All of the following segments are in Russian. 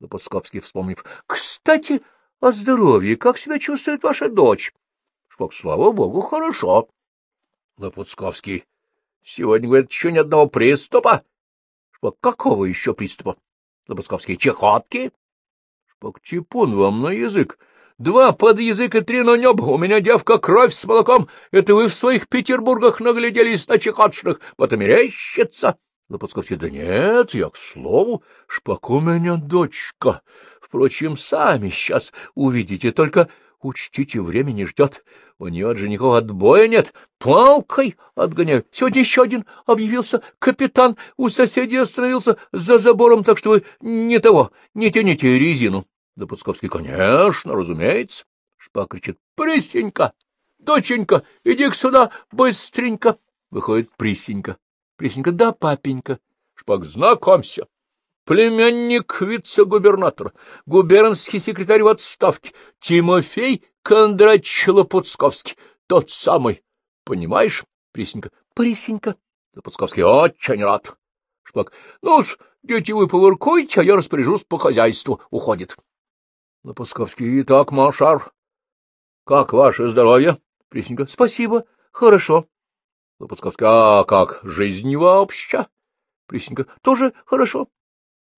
Лопуцковский, вспомнив. — Кстати, о здоровье. Как себя чувствует ваша дочь? Шпок, слава богу, хорошо. Лопуцковский. — Сегодня, говорят, еще ни одного приступа. Шпок, какого еще приступа? Лопуцковский. — Чехотки? Шпок, типун вам на язык. Два под язык и три на небо. У меня девка кровь с молоком. Это вы в своих Петербургах нагляделись на чехотшных. Вот и мерещится. Лопуцковский. Да нет, я к слову. Шпак, у меня дочка. Впрочем, сами сейчас увидите. Только учтите, время не ждет. У нее от женихов отбоя нет. Палкой отгоняю. Сегодня еще один объявился капитан. У соседей остановился за забором, так что вы не того, не тяните резину. Да Пуцковский, конечно, разумеется. Шпак кричит, Пристенька, доченька, иди сюда, быстренько. Выходит Пристенька. Пристенька, да, папенька. Шпак, знакомься. Племянник вице-губернатора, губернский секретарь в отставке, Тимофей Кондратьевич Лопуцковский, тот самый. Понимаешь, Пристенька? Пристенька. Лопуцковский, очень рад. Шпак, ну ж, дети, вы повыркуйте, а я распоряжусь по хозяйству. Уходит. Лопусковский. — Итак, Машар, как ваше здоровье? Пресненька. — Спасибо, хорошо. Лопусковский. — А как жизнь вообще? Пресненька. — Тоже хорошо.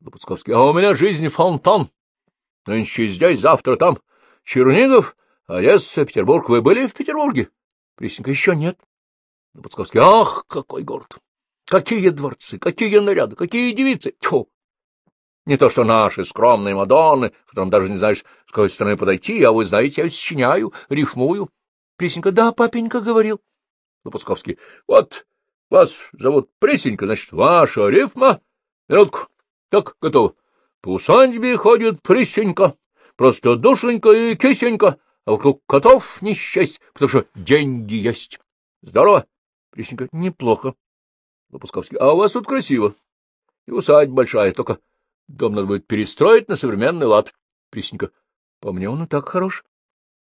Лопусковский. — А у меня жизнь фонтан. Нынче здесь, завтра там. Чернигов, Одесса, Петербург. Вы были в Петербурге? Пресненька. — Еще нет. Лопусковский. — Ах, какой город! Какие дворцы, какие наряды, какие девицы! Тьфу! Не то что наши скромные Мадонны, которым даже не знаешь, с какой стороны подойти, а вы знаете, я сочиняю, рифмую. Пресенька, да, папенька говорил. Лопуцковский, вот вас зовут Пресенька, значит, ваша рифма. Минутку. Так, готово. По усадьбе ходит Пресенька, просто душенька и кисенька, а вокруг котов не счесть, потому что деньги есть. Здорово? Пресенька, неплохо. Лопуцковский, а у вас тут красиво. И усадьба большая, только Дом надо будет перестроить на современный лад. Присенька. По мне он и так хорош.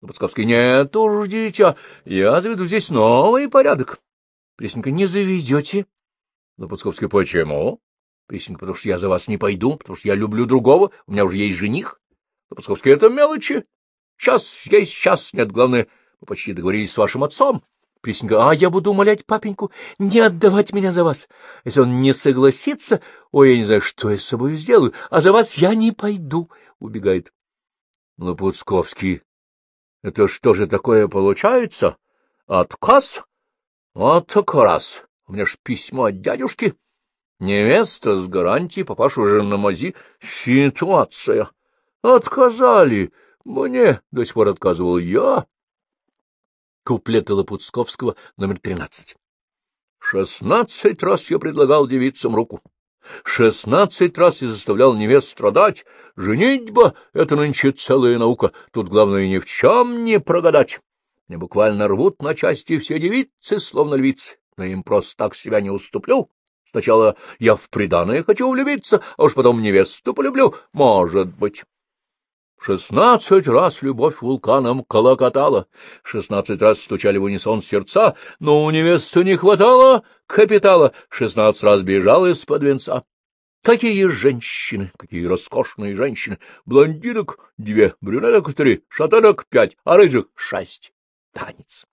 Лопацковский. Нет уж, дитя, я заведу здесь новый порядок. Присенька. Не заведете. Лопацковский. Почему? Присенька. Потому что я за вас не пойду, потому что я люблю другого, у меня уже есть жених. Лопацковский. Это мелочи. Сейчас есть, сейчас нет. Главное, мы почти договорились с вашим отцом. Присенька, а я буду умолять папеньку не отдавать меня за вас. Если он не согласится, ой, я не знаю, что я с собой сделаю, а за вас я не пойду, — убегает. Лопуцковский, это что же такое получается? Отказ? Вот так раз. У меня ж письмо от дядюшки. Невеста с гарантией, папаша уже на мази. Ситуация. Отказали. Мне до сих пор отказывал я. Куплеты Лопуцковского, номер тринадцать. Шестнадцать раз я предлагал девицам руку. Шестнадцать раз я заставлял невест страдать. Женитьба — это нынче целая наука. Тут главное ни в чем не прогадать. Мне буквально рвут на части все девицы, словно львицы. Но им просто так себя не уступлю. Сначала я в приданое хочу влюбиться, а уж потом невесту полюблю. Может быть. Шестнадцать раз любовь вулканом колокотала, шестнадцать раз стучали в унисон сердца, но у невесты не хватало капитала, шестнадцать раз бежал из-под венца. Какие женщины, какие роскошные женщины! Блондинок две, брюнеток три, шатенок пять, а рыжих шесть. Танец.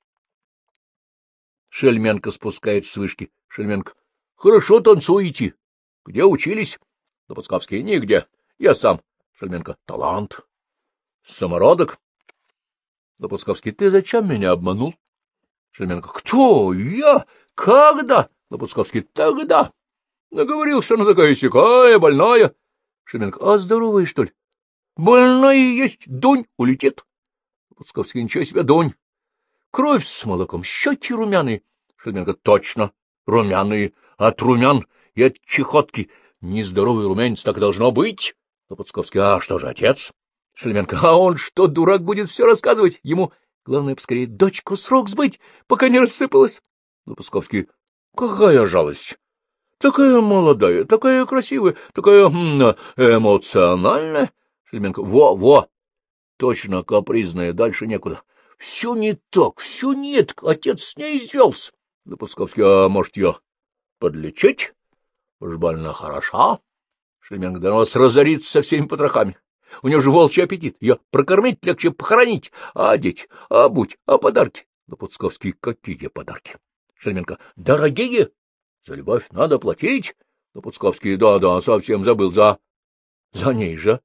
Шельменко спускает с вышки. Шельменко. — Хорошо танцуете. — Где учились? Лопацковский. — Нигде. Я сам. Шельменко. — Талант. Самородок? Лопуцковский, ты зачем меня обманул? Шельменко, кто? Я? Когда? Лопуцковский, тогда. Наговорил, что она такая сякая, больная. Шельменко, а здоровая, что ли? Больная есть, дунь, улетит. Лопуцковский, ничего себе, дунь. Кровь с молоком, щеки румяные. Шельменко, точно, румяные, от румян и от чехотки. Нездоровый румянец так должно быть. Лопуцковский, а что же, отец? Шельменко, а он что, дурак, будет все рассказывать? Ему главное поскорее дочку срок сбыть, пока не рассыпалась. Лопусковский, какая жалость! Такая молодая, такая красивая, такая эмоциональная. Шельменко, во-во, точно капризная, дальше некуда. Все не так, все нет, отец с ней извелся. Лопусковский, а может, ее подлечить? Уж больно хороша. Шельменко, да вас разорится со всеми потрохами. У него же волчий аппетит. Ее прокормить легче похоронить. А одеть, а обуть, а подарки. Лопуцковский, какие подарки? Шельменко, дорогие. За любовь надо платить. Лопуцковский, да-да, совсем забыл. За... За ней же.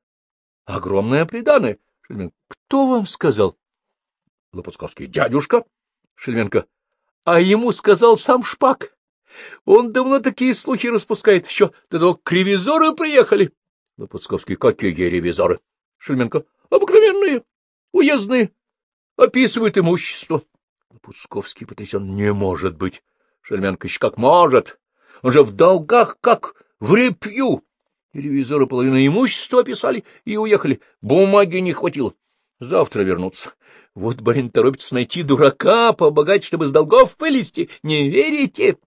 Огромное приданое. Шельменко, кто вам сказал? Лопуцковский, дядюшка. Шельменко, а ему сказал сам Шпак. Он давно такие слухи распускает. Еще до того к ревизору приехали. Лопуцковский, какие ревизоры? Шельменко, обыкновенные, уездные, описывают имущество. Лопуцковский потрясен, не может быть. Шельменко, еще как может. Он же в долгах, как в репью. Ревизоры половину имущества описали и уехали. Бумаги не хватило. Завтра вернутся. Вот барин торопится найти дурака, побогать, чтобы с долгов вылезти. Не верите?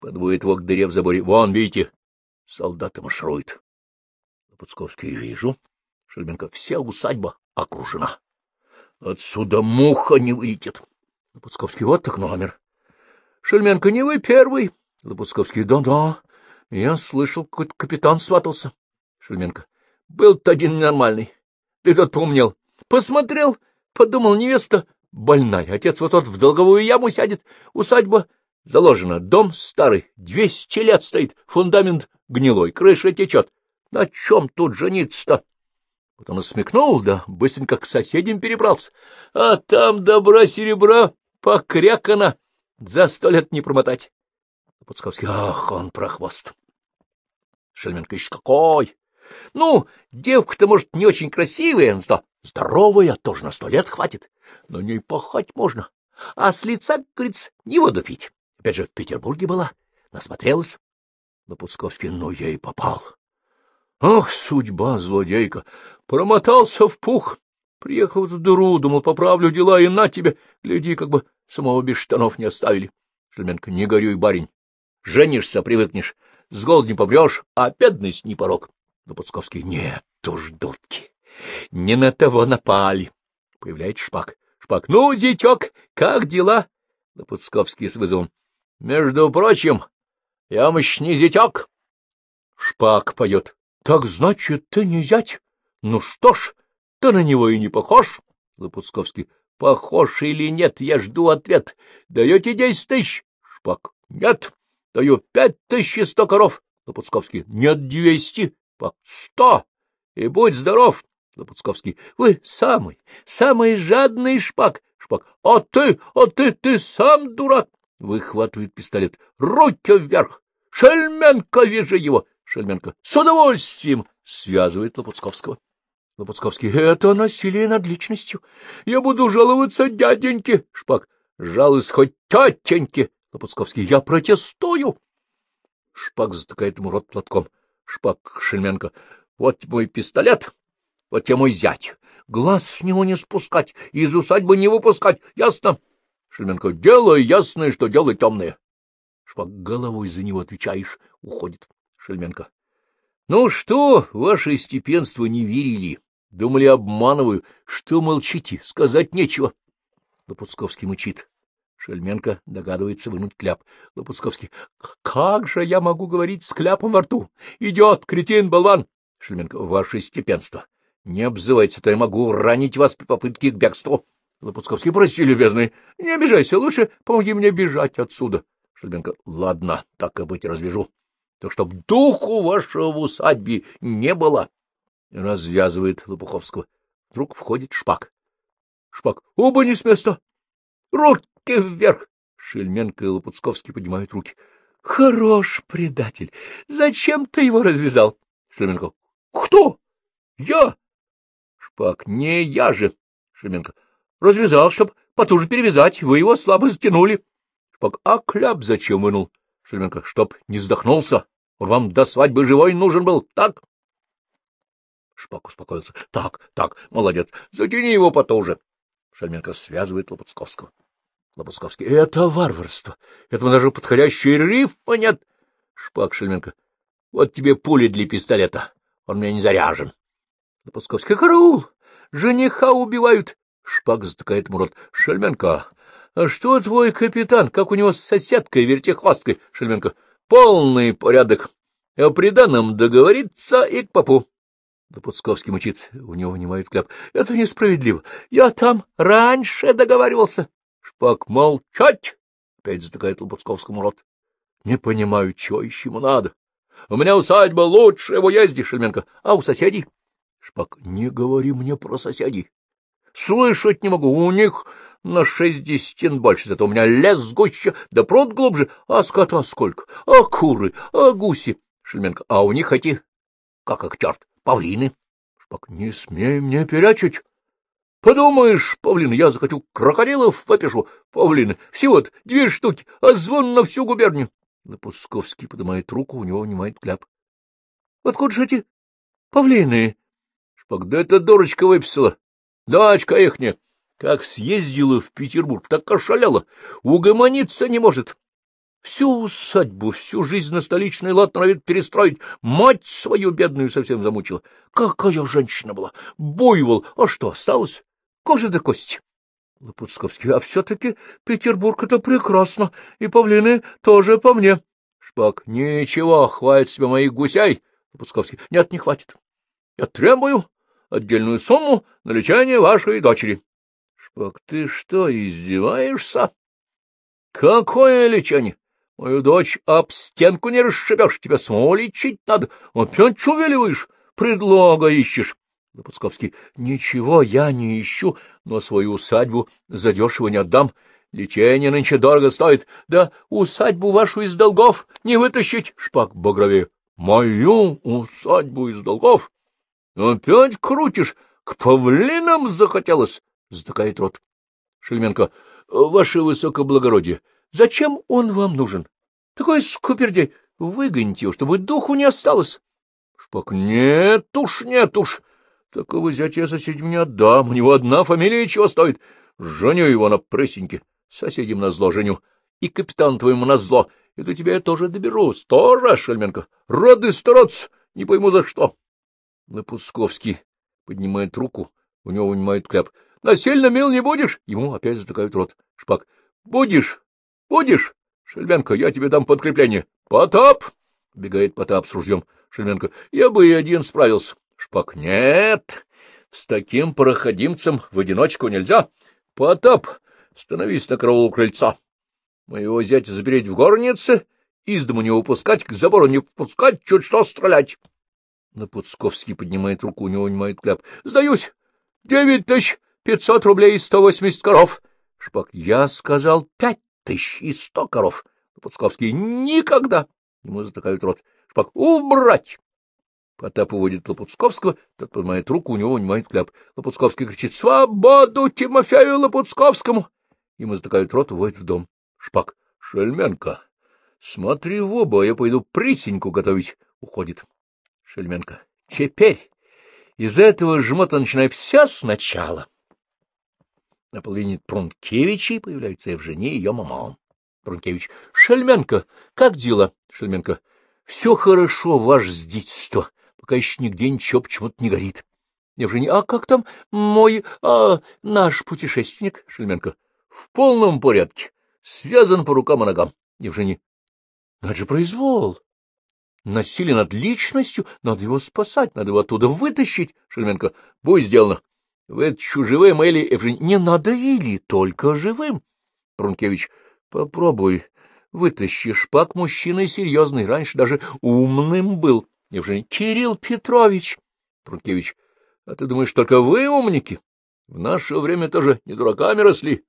Подводит его к дыре в заборе. Вон, видите, солдаты маршируют. Пуцковский вижу. Шельменко, вся усадьба окружена. Отсюда муха не вылетит. Лопуцковский, вот так номер. Шельменко, не вы первый. Лопуцковский, да-да. Я слышал, какой-то капитан сватался. Шельменко, был-то один нормальный. Ты тот помнил. Посмотрел, подумал, невеста больная. Отец вот тот в долговую яму сядет. Усадьба заложена, дом старый, двести лет стоит, фундамент гнилой, крыша течет. На чем тут жениться-то? Вот он смекнул, да быстренько к соседям перебрался. А там добра-серебра покрякано, за сто лет не промотать. Пуцковский, ах, он прохвост. Шельменко еще какой! Ну, девка-то, может, не очень красивая, но здоровая, тоже на сто лет хватит. На ней пахать можно. А с лица, как говорится, не воду пить. Опять же, в Петербурге была, насмотрелась. Лопуцковский, ну, я и попал. Ах, судьба, злодейка! Промотался в пух. Приехал в дыру, думал, поправлю дела, и на тебе. Гляди, как бы самого без штанов не оставили. Шельменко, не горюй, барин. Женишься, привыкнешь. С голоду не помрешь, а бедность не порог. Лопуцковский, нет, уж дурки. Не на того напали. Появляется Шпак. Шпак, ну, зятек, как дела? Лопуцковский с вызовом. Между прочим, я мощный зятек. Шпак поет. Так значит, ты не зять? Ну что ж, ты на него и не похож. Лопуцковский. Похож или нет, я жду ответ. Даете десять тысяч? Шпак. Нет. Даю пять тысяч и сто коров. Лопуцковский. Нет, двести. Шпак. Сто. И будь здоров. Лопуцковский. Вы самый, самый жадный шпак. Шпак. А ты, а ты, ты сам дурак. Выхватывает пистолет. Руки вверх. Шельменко, вижу его. Шельменко. — С удовольствием! — связывает Лопуцковского. Лопуцковский. — Это насилие над личностью. Я буду жаловаться дяденьке. Шпак. — Жалуюсь хоть тетеньке. Лопуцковский. — Я протестую. Шпак затыкает ему рот платком. Шпак Шельменко. — Вот мой пистолет, вот тебе мой зять. Глаз с него не спускать, из усадьбы не выпускать, ясно? Шельменко. — Дело ясное, что дело темное. Шпак головой за него отвечаешь, уходит. Шельменко. — Ну что, ваше степенство не верили. Думали, обманываю. Что молчите? Сказать нечего. Лопуцковский мычит. Шельменко догадывается вынуть кляп. Лопуцковский. — Как же я могу говорить с кляпом во рту? Идет, кретин, болван! Шельменко. — Ваше степенство. Не обзывайте, то я могу ранить вас при попытке к бегству. Лопуцковский. — Прости, любезный, не обижайся, лучше помоги мне бежать отсюда. Шельменко. — Ладно, так и быть, развяжу то чтоб духу вашего в усадьбе не было. Развязывает Лопуховского. Вдруг входит Шпак. Шпак. Оба не с места. Руки вверх. Шельменко и Лопуцковский поднимают руки. Хорош предатель. Зачем ты его развязал? Шельменко. Кто? Я? Шпак. Не я же. Шельменко. Развязал, чтоб потуже перевязать. Вы его слабо затянули. Шпак. А кляп зачем вынул? Шельменко, чтоб не вздохнулся. Он вам до свадьбы живой нужен был, так? Шпак успокоился. Так, так, молодец, затяни его потуже. Шельменко связывает Лопуцковского. Лопуцковский. Это варварство. Этому даже подходящий рифма нет. Шпак Шельменко. Вот тебе пули для пистолета. Он меня не заряжен. Лопуцковский. Караул! Жениха убивают. Шпак затыкает ему рот. Шельменко, а что твой капитан? Как у него с соседкой, вертихвосткой? Шельменко. — Полный порядок. о приданном договориться и к попу. Допуцковский мучит, у него внимает кляп. — Это несправедливо. Я там раньше договаривался. Шпак молчать! — опять затыкает Лопуцковскому рот. — Не понимаю, чего еще ему надо. У меня усадьба лучше в уезде, Шельменко, а у соседей? Шпак, не говори мне про соседей. Слышать не могу, у них на шесть десятин больше, зато у меня лес гуще, да пруд глубже, а скота сколько, а куры, а гуси. Шельменко, а у них эти, как их черт, павлины. Шпак, не смей мне перячить. Подумаешь, павлины, я захочу крокодилов выпишу, павлины, всего-то две штуки, а звон на всю губернию. Лопусковский поднимает руку, у него внимает кляп. — Откуда же эти павлины? Шпак, да это дурочка выписала. Дочка ихня. Как съездила в Петербург, так ошалела. Угомониться не может. Всю усадьбу, всю жизнь на столичный лад норовит перестроить. Мать свою бедную совсем замучила. Какая женщина была! Буйвол! А что осталось? Кожа до кости. Лопуцковский, а все-таки Петербург — это прекрасно, и павлины тоже по мне. Шпак, ничего, хватит себе моих гусей. Лопуцковский, нет, не хватит. Я требую отдельную сумму на лечение вашей дочери. Шпак, ты что, издеваешься? Какое лечение? Мою дочь об стенку не расшибешь, тебя самого лечить надо. Опять увеливаешь, предлога ищешь. Запусковский. — Ничего я не ищу, но свою усадьбу задешево не отдам. Лечение нынче дорого стоит. Да усадьбу вашу из долгов не вытащить. Шпак багровее. — Мою усадьбу из долгов? Опять крутишь? К павлинам захотелось? Затыкает рот. Шельменко. — Ваше высокоблагородие, зачем он вам нужен? Такой скупердей. Выгоните его, чтобы духу не осталось. Шпак. — Нет уж, нет уж. Такого зятя я не отдам, у него одна фамилия чего стоит. Женю его на прысеньке, соседям на зло женю, и капитан твоему на зло, и до тебя я тоже доберусь. Тоже, Шельменко, рады стараться, не пойму за что. Напусковский поднимает руку, у него вынимает кляп. Насильно мил не будешь? Ему опять затыкают рот. Шпак. Будешь? Будешь? Шельменко, я тебе дам подкрепление. Потап! Бегает Потап с ружьем. Шельменко. Я бы и один справился. Шпак, нет, с таким проходимцем в одиночку нельзя. Потап, становись на караул крыльца. Моего зятя запереть в горнице, из дому не выпускать, к забору не пускать, чуть что стрелять. Напуцковский поднимает руку, него унимает кляп. Сдаюсь. Девять тысяч пятьсот рублей и сто восемьдесят коров. Шпак, я сказал пять тысяч и сто коров. Напуцковский, никогда. Ему затыкают рот. Шпак, убрать. Потап уводит Лопуцковского, тот поднимает руку, у него унимает кляп. Лопуцковский кричит «Свободу Тимофею Лопуцковскому!» Ему затыкают рот, уводят в дом. Шпак. «Шельменко, смотри в оба, я пойду присеньку готовить!» Уходит. Шельменко. «Теперь из этого жмота начинай все сначала!» На половине Прункевичей появляется Евжения и ее мама. Прункевич. «Шельменко, как дела?» Шельменко. «Все хорошо, ваше сдительство пока еще нигде ничего почему-то не горит. Евгений, а как там мой, а, наш путешественник? Шельменко, в полном порядке, связан по рукам и ногам. Евгений, надо же произвол. Насилие над личностью, надо его спасать, надо его оттуда вытащить. Шельменко, будь сделано. Вытащу живым или... Евгений, не надо только живым. Прункевич, попробуй, вытащи шпак мужчина серьезный, раньше даже умным был. Евгений Кирилл Петрович. Прункевич. А ты думаешь, только вы умники? В наше время тоже не дураками росли.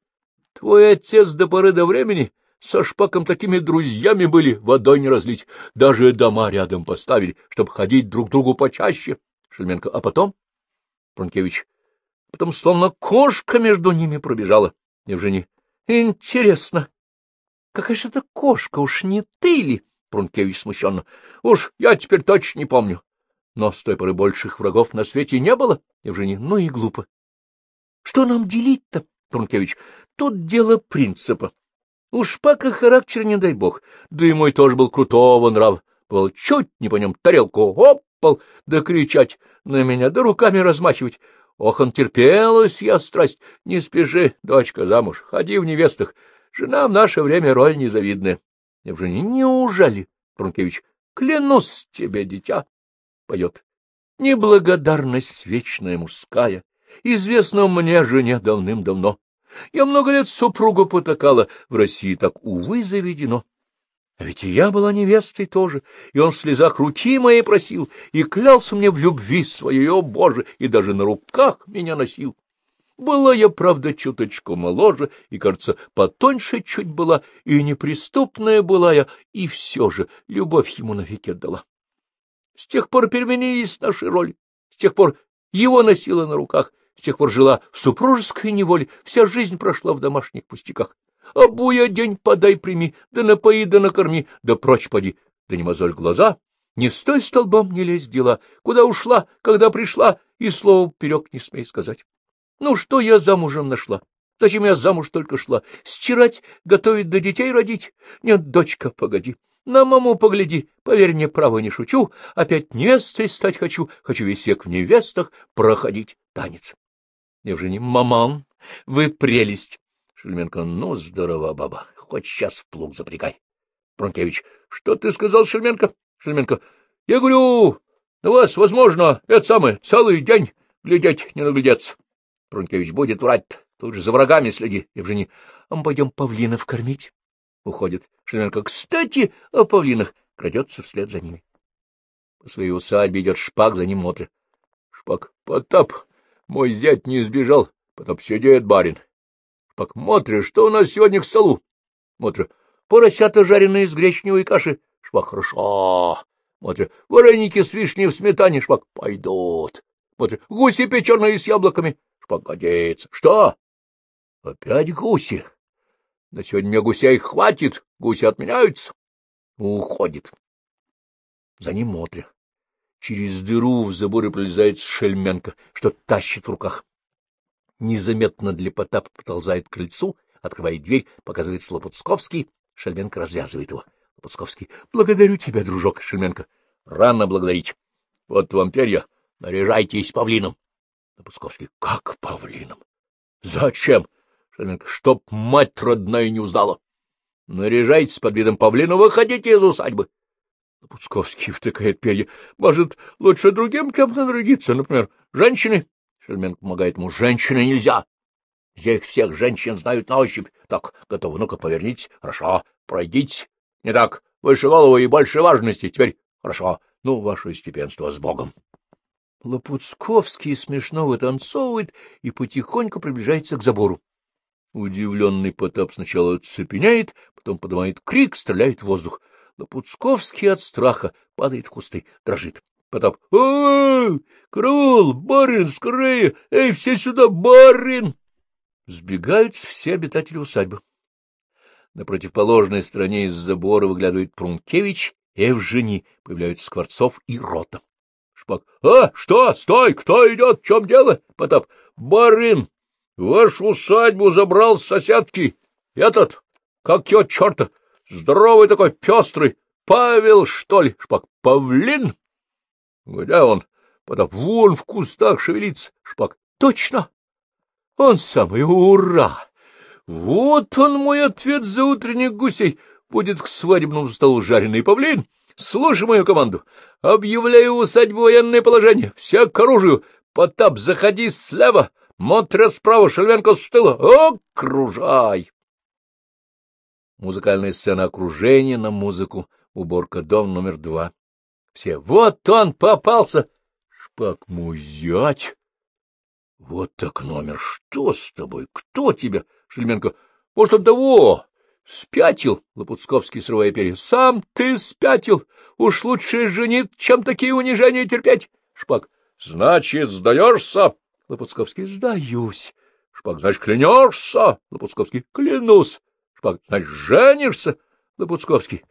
Твой отец до поры до времени со шпаком такими друзьями были, водой не разлить. Даже дома рядом поставили, чтобы ходить друг другу почаще. Шельменко. А потом? Прункевич. Потом словно кошка между ними пробежала. Евгений. Интересно. Какая же это кошка, уж не ты ли? Прункевич смущенно. — Уж я теперь точно не помню. Но с той поры больших врагов на свете не было, Евгений. Ну и глупо. — Что нам делить-то, Прункевич? Тут дело принципа. У Шпака характер, не дай бог, да и мой тоже был крутого нрав. Был чуть не по нем тарелку опал, да кричать на меня, да руками размахивать. Ох, он терпелась я страсть. Не спеши, дочка, замуж, ходи в невестах. Жена в наше время роль незавидная. Евгений, неужели? Прункевич, клянусь тебе, дитя, поет. Неблагодарность вечная мужская, известна мне жене давным-давно. Я много лет супругу потакала, в России так, увы, заведено. А ведь и я была невестой тоже, и он в слезах руки моей просил, и клялся мне в любви своей, о Боже, и даже на руках меня носил. Была я, правда, чуточку моложе, и, кажется, потоньше чуть была, и неприступная была я, и все же любовь ему навеки отдала. С тех пор переменились наши роли, с тех пор его носила на руках, с тех пор жила в супружеской неволе, вся жизнь прошла в домашних пустяках. Обуя день подай прими, да напои, да накорми, да прочь поди, да не мозоль глаза, не стой столбом, не лезь в дела, куда ушла, когда пришла, и слово вперед не смей сказать. Ну, что я замужем нашла? Зачем я замуж только шла? Стирать, готовить да детей родить? Нет, дочка, погоди. На маму погляди, поверь мне, право не шучу. Опять невестой стать хочу, хочу весь век в невестах проходить танец. Евгений, маман, вы прелесть. Шельменко, ну, здорово, баба, хоть сейчас в плуг запрягай. Пронкевич, что ты сказал, Шельменко? Шельменко, я говорю, на вас, возможно, это самое, целый день глядеть не наглядеться. Пронкевич будет врать тут же за врагами следи. Евгений, а мы пойдем павлинов кормить. Уходит. Шельменко, кстати, о павлинах. Крадется вслед за ними. По своей усадьбе идет шпак, за ним Мотря. Шпак, Потап, мой зять не сбежал. Потап сидит, барин. Шпак, Мотря, что у нас сегодня к столу? Мотря, поросята жареные с гречневой каши. Шпак, хорошо. Мотря, вареники с вишней в сметане. Шпак, пойдут. Мотря, гуси печеные с яблоками. Погодится. Что? Опять гуси? На сегодня мне гусей хватит, гуси отменяются. Уходит. За ним Мотря. Через дыру в заборе пролезает Шельменко, что тащит в руках. Незаметно для Потапа подползает к крыльцу, открывает дверь, показывает Слободсковский. Шельменко развязывает его. Лопуцковский. — Благодарю тебя, дружок, Шельменко. — Рано благодарить. Вот вам перья. Наряжайтесь павлином. Напусковский. — Как павлином? — Зачем? Шаленко. — Чтоб мать родная не узнала. — Наряжайтесь под видом павлина, выходите из усадьбы. Напусковский втыкает перья. — Может, лучше другим кем-то нарядиться, например, женщины? Шельменко помогает ему. — Женщины нельзя. Здесь всех женщин знают на ощупь. Так, готовы. Ну-ка, повернитесь. Хорошо. Пройдите. Не так. Выше головы и больше важности. Теперь хорошо. Ну, ваше степенство с Богом. Лопуцковский смешно вытанцовывает и потихоньку приближается к забору. Удивленный Потап сначала цепеняет, потом поднимает крик, стреляет в воздух. Лопуцковский от страха падает в кусты, дрожит. Потап. — Ой, караул, барин, скорее! Эй, все сюда, барин! Сбегаются все обитатели усадьбы. На противоположной стороне из забора выглядывает Прункевич и Евжени, появляются Скворцов и Рота. Шпак. — А, что? Стой! Кто идет? В чем дело? Потап. — Барин! Вашу усадьбу забрал с соседки. Этот, как его черта, здоровый такой, пестрый. Павел, что ли? Шпак. — Павлин? — Где он? Потап. — Вон в кустах шевелится. Шпак. — Точно! Он самый, ура! Вот он мой ответ за утренних гусей. Будет к свадебному столу жареный павлин. Слушай мою команду. Объявляю усадьбу военное положение. Все к оружию. Потап, заходи слева. Мотря справа, Шельменко с тыла. Окружай! Музыкальная сцена окружения на музыку. Уборка дом номер два. Все. Вот он попался. Шпак мой зять. Вот так номер. Что с тобой? Кто тебя? Шельменко. Может, от того? Спятил, Лопуцковский, срывая перья. Сам ты спятил. Уж лучше женит, чем такие унижения терпеть. Шпак. Значит, сдаешься? Лопуцковский. Сдаюсь. Шпак. Значит, клянешься? Лопуцковский. Клянусь. Шпак. Значит, женишься? Лопуцковский.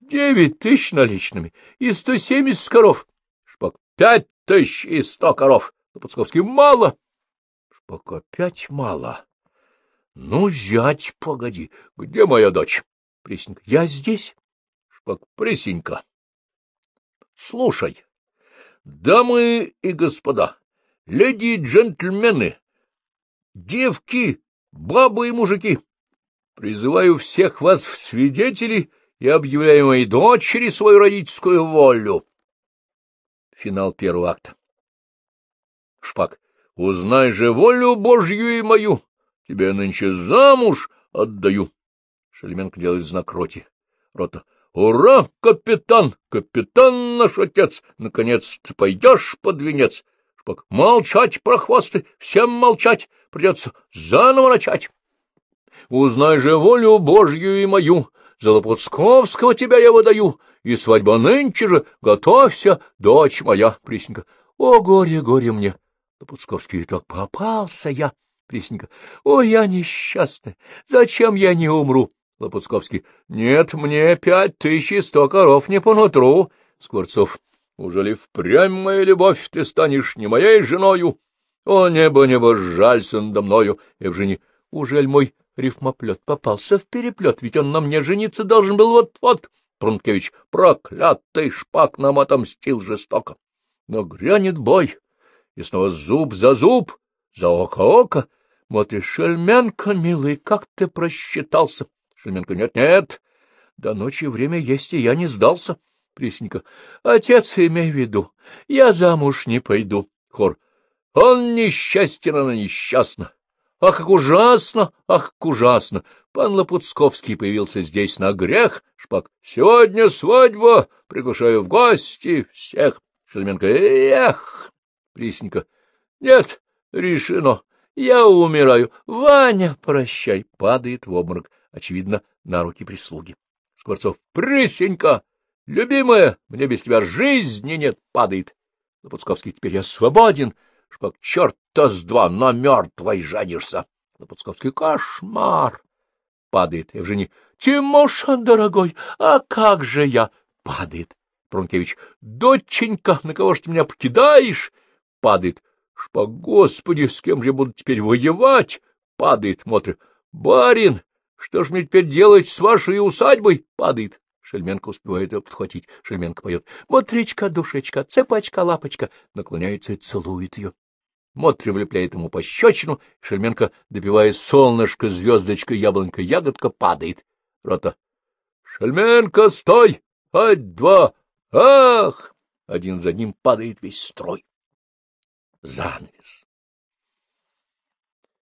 Девять тысяч наличными и сто семьдесят коров. Шпак. Пять тысяч и сто коров. Лопуцковский. Мало. Шпак. Опять мало. — Ну, зять, погоди, где моя дочь? Пресенька. — Я здесь. Шпак. — Пресенька. — Слушай, дамы и господа, леди и джентльмены, девки, бабы и мужики, призываю всех вас в свидетели и объявляю моей дочери свою родительскую волю. Финал первого акта. Шпак. Узнай же волю Божью и мою. Тебе нынче замуж отдаю. Шельменко делает знак роте. Рота. Ура, капитан! Капитан наш отец! Наконец ты пойдешь под венец. Шпак. Молчать, прохвосты, всем молчать. Придется заново начать. Узнай же волю Божью и мою. За Лопуцковского тебя я выдаю, и свадьба нынче же. Готовься, дочь моя, Присенька. О, горе, горе мне! Лопуцковский так попался я. Присенька. О, я несчастная! Зачем я не умру? Лопуцковский. Нет, мне пять тысяч и сто коров не по нутру. Скворцов. Ужели впрямь, моя любовь, ты станешь не моей женою? О, небо, небо, жалься надо мною. Евжини. Ужель мой рифмоплет попался в переплет, ведь он на мне жениться должен был вот-вот. Прункевич, проклятый шпак нам отомстил жестоко. Но грянет бой, и снова зуб за зуб, за око-око. Смотри, Шельменко, милый, как ты просчитался? Шельменко, нет-нет, до ночи время есть, и я не сдался. Присненька, отец, имей в виду, я замуж не пойду. Хор, он несчастен, она несчастна. Ах, как ужасно! Ах, как ужасно! Пан Лопуцковский появился здесь на грех. Шпак. Сегодня свадьба. Приглашаю в гости всех. Шельменко. Эх! Присненька. Нет, решено. Я умираю. Ваня, прощай. Падает в обморок. Очевидно, на руки прислуги. Скворцов. Присенька! Любимая, мне без тебя жизни нет. Падает. Лопуцковский. Теперь я свободен. Шпак, черт-то с два, на мертвой жанишься. Лопуцковский, кошмар. Падает. Евжений, Тимоша, дорогой, а как же я? Падает. Пронкевич, доченька, на кого ж ты меня покидаешь? Падает. Шпак, господи, с кем же я буду теперь воевать? Падает. Мотр, барин, что ж мне теперь делать с вашей усадьбой? Падает. Шельменко успевает ее подхватить. Шельменко поет. Мотричка, душечка, цепочка, лапочка. Наклоняется и целует ее. Мотри влепляет ему пощечину, Шельменко, допивая солнышко, звездочка, яблонька, ягодка, падает. Рота. — Шельменко, стой! Ать, два! Ах! Один за ним падает весь строй. Занавес.